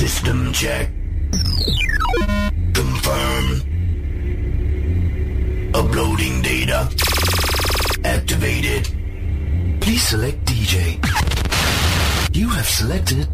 System check. Confirm. Uploading data. Activated. Please select DJ. You have selected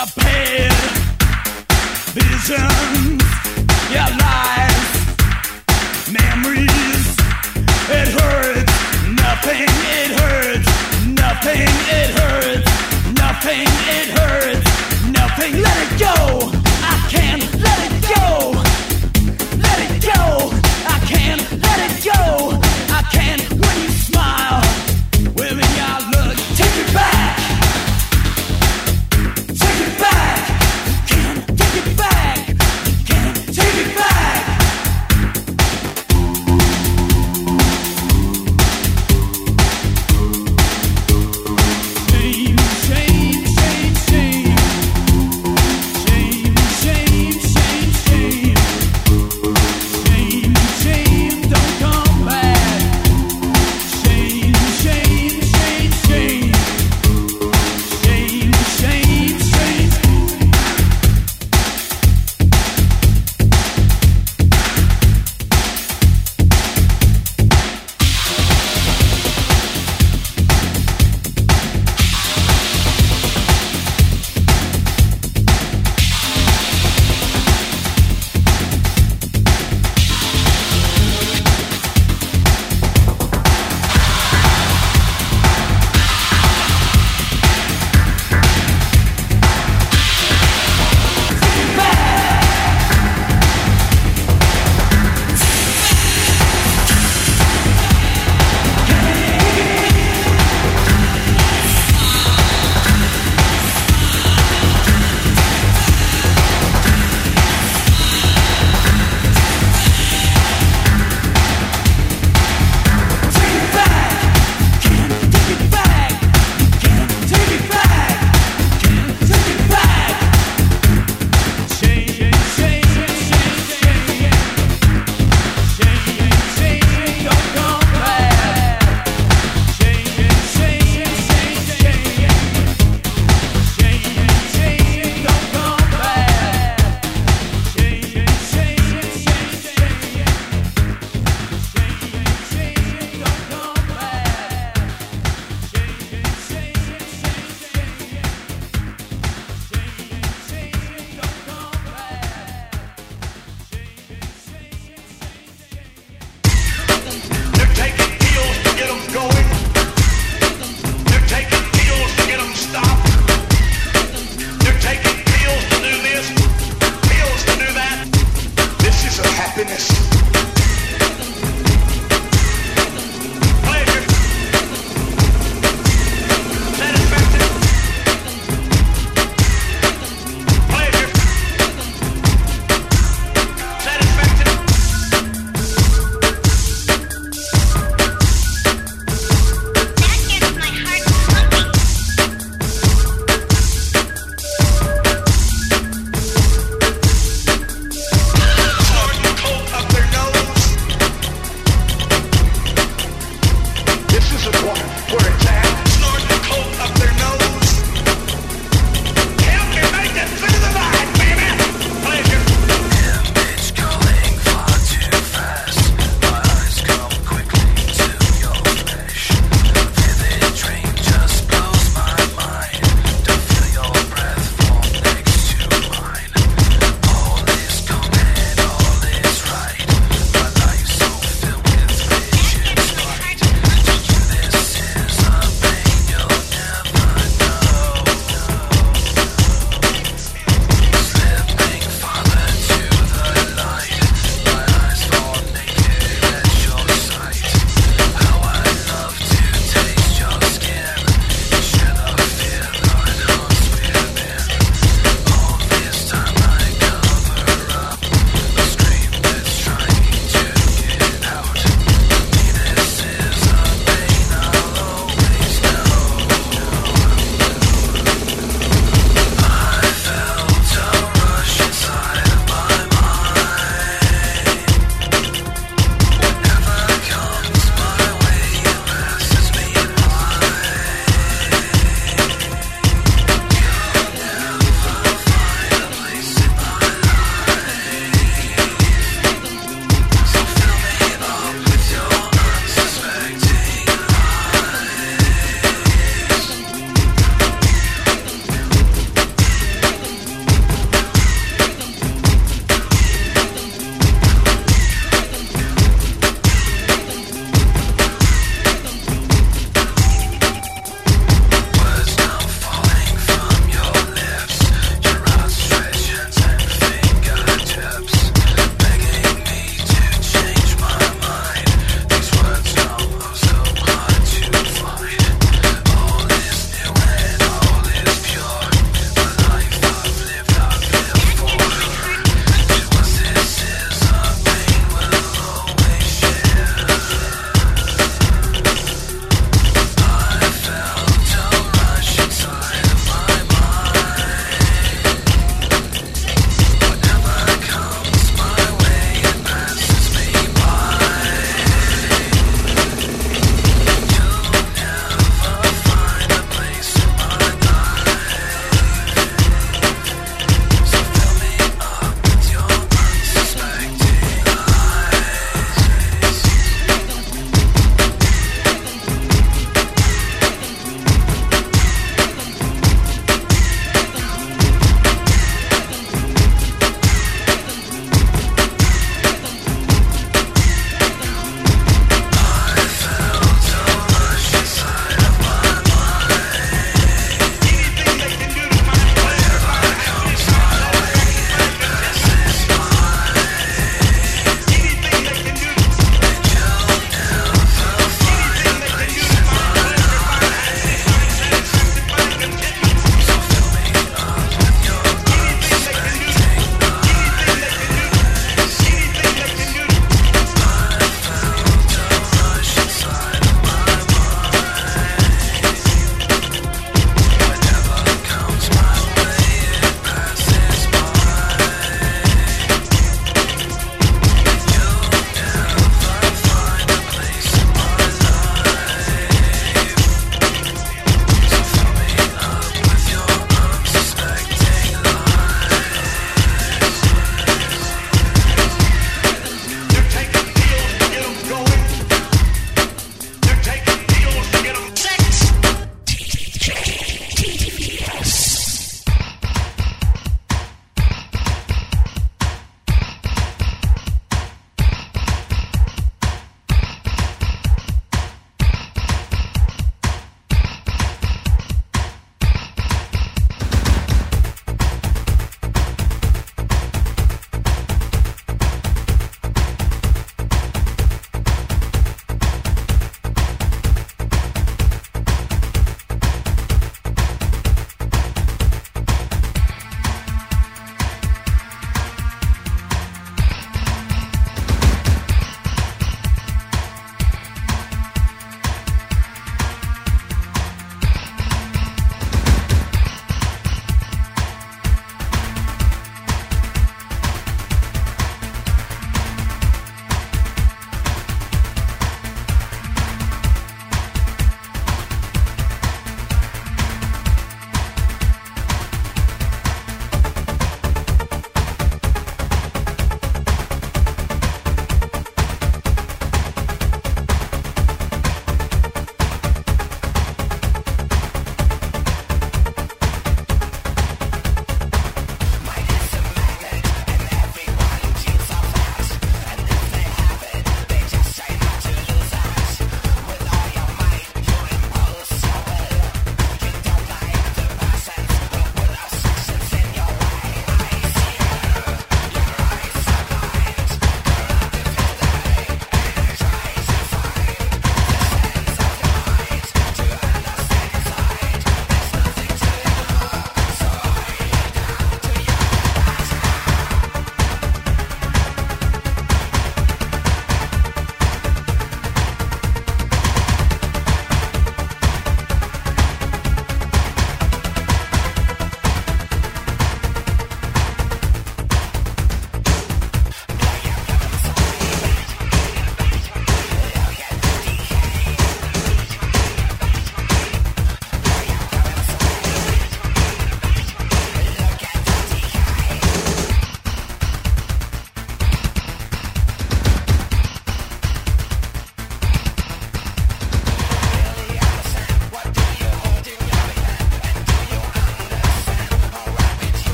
your visions, your lies, memories. It hurts, nothing, it hurts, nothing, it hurts, nothing, it hurts, nothing. Let it go, I can't.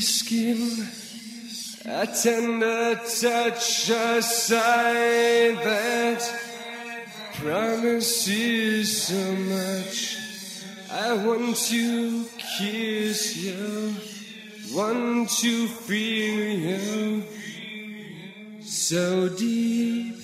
skin, a tender touch, a sign that promises so much. I want to kiss you, want to feel you so deep.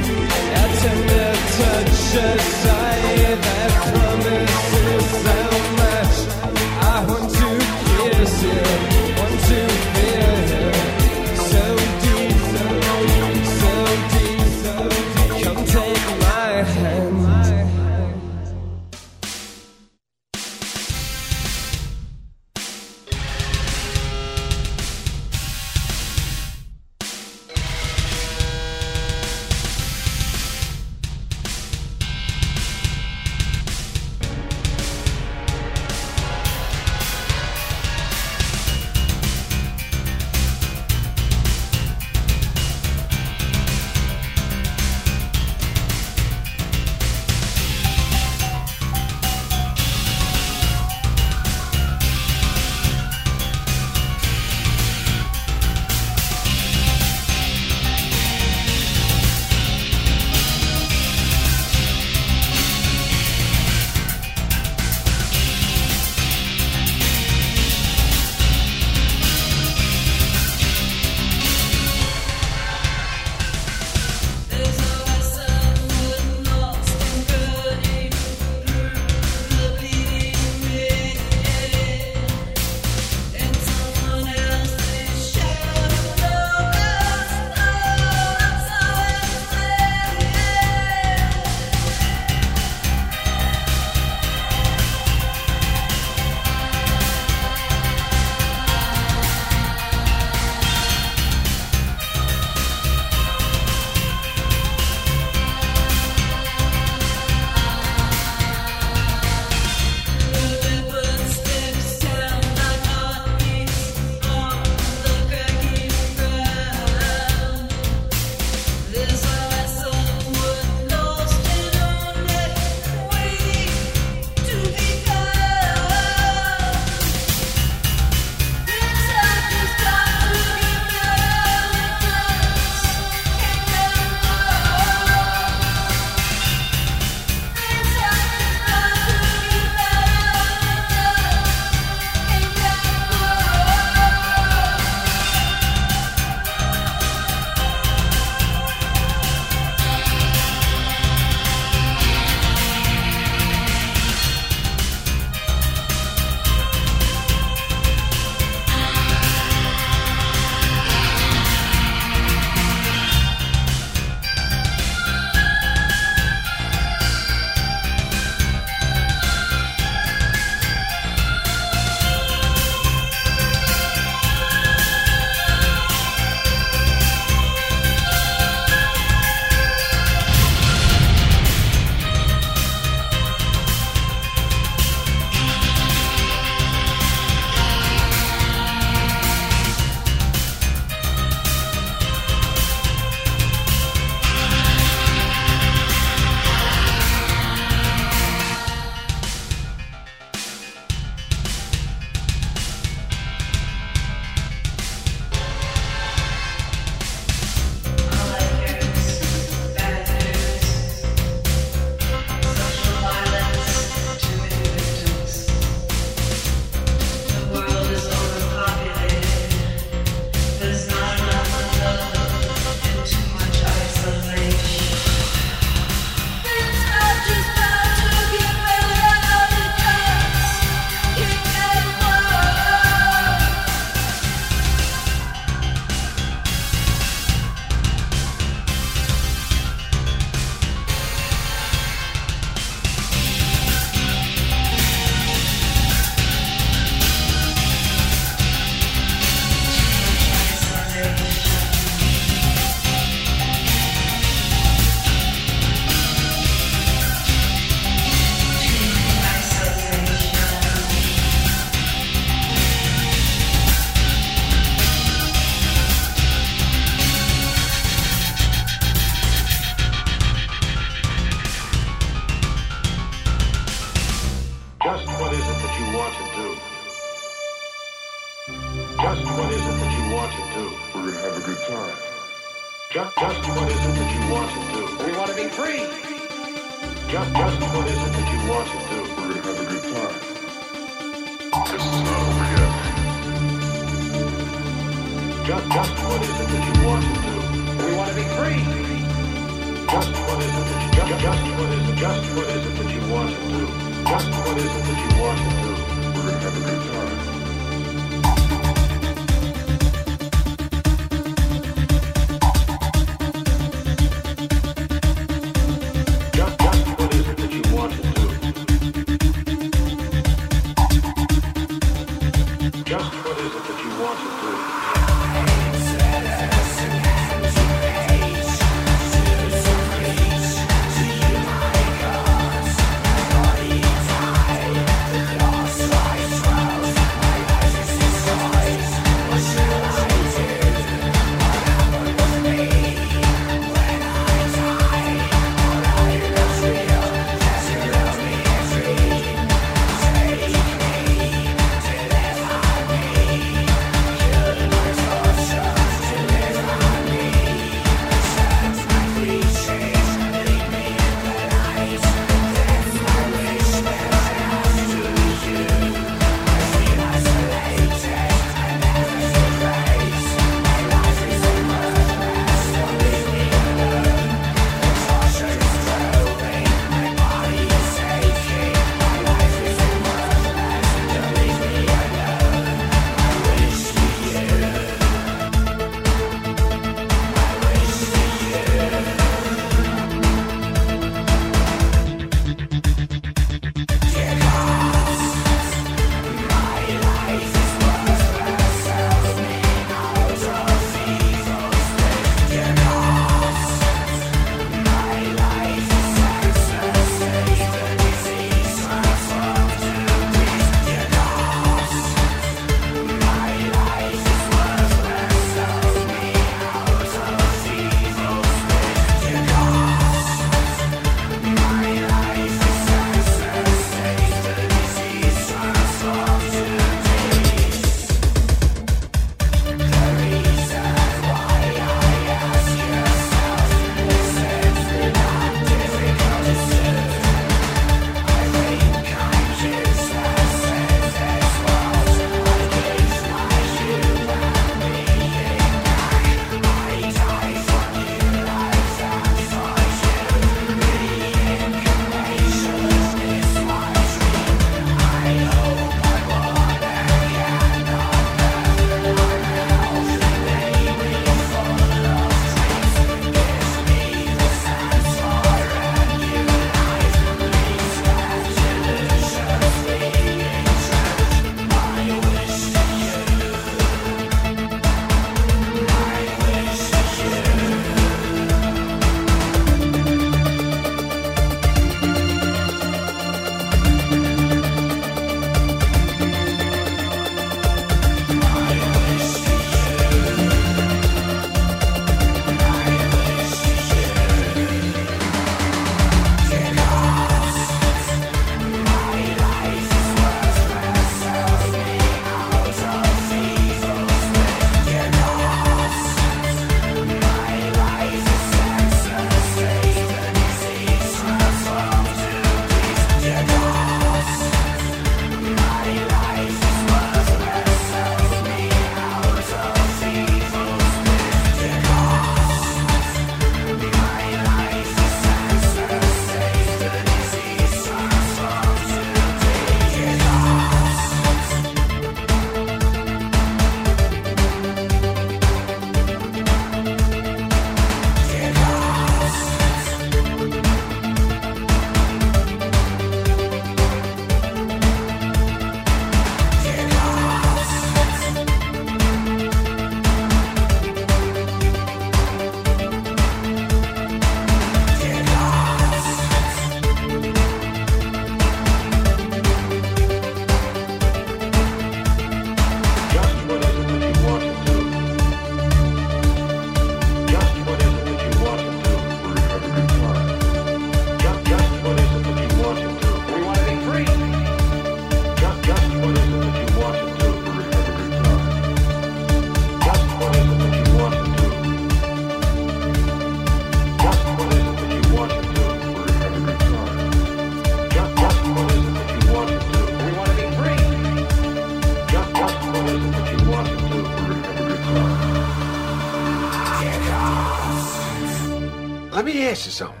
You something.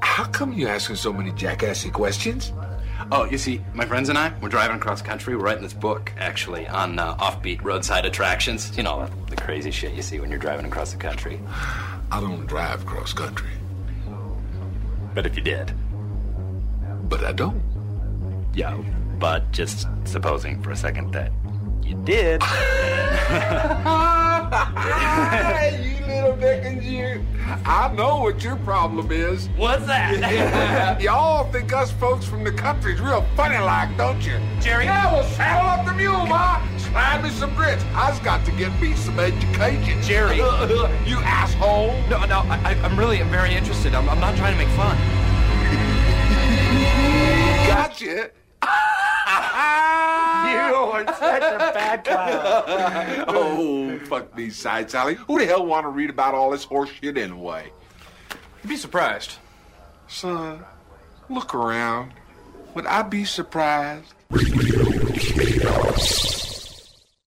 How come you asking so many jackassy questions? Oh, you see, my friends and I, we're driving across country. We're writing this book, actually, on uh, offbeat roadside attractions. You know, the crazy shit you see when you're driving across the country. I don't drive cross country, But if you did, but I don't. yeah. But just supposing for a second that you did. little Dickens, you. I know what your problem is. What's that? Y'all think us folks from the country's real funny like, don't you? Jerry? Yeah, well, saddle up the mule, Ma. Slide me some grits. I've got to get me some education. Jerry. you asshole. no, no, I, I'm really I'm very interested. I'm, I'm not trying to make fun. Gotcha. You are such a bad clown. Oh, fuck these sites, Sally. Who the hell want to read about all this horse shit anyway? You'd be surprised. Son, look around. Would I be surprised?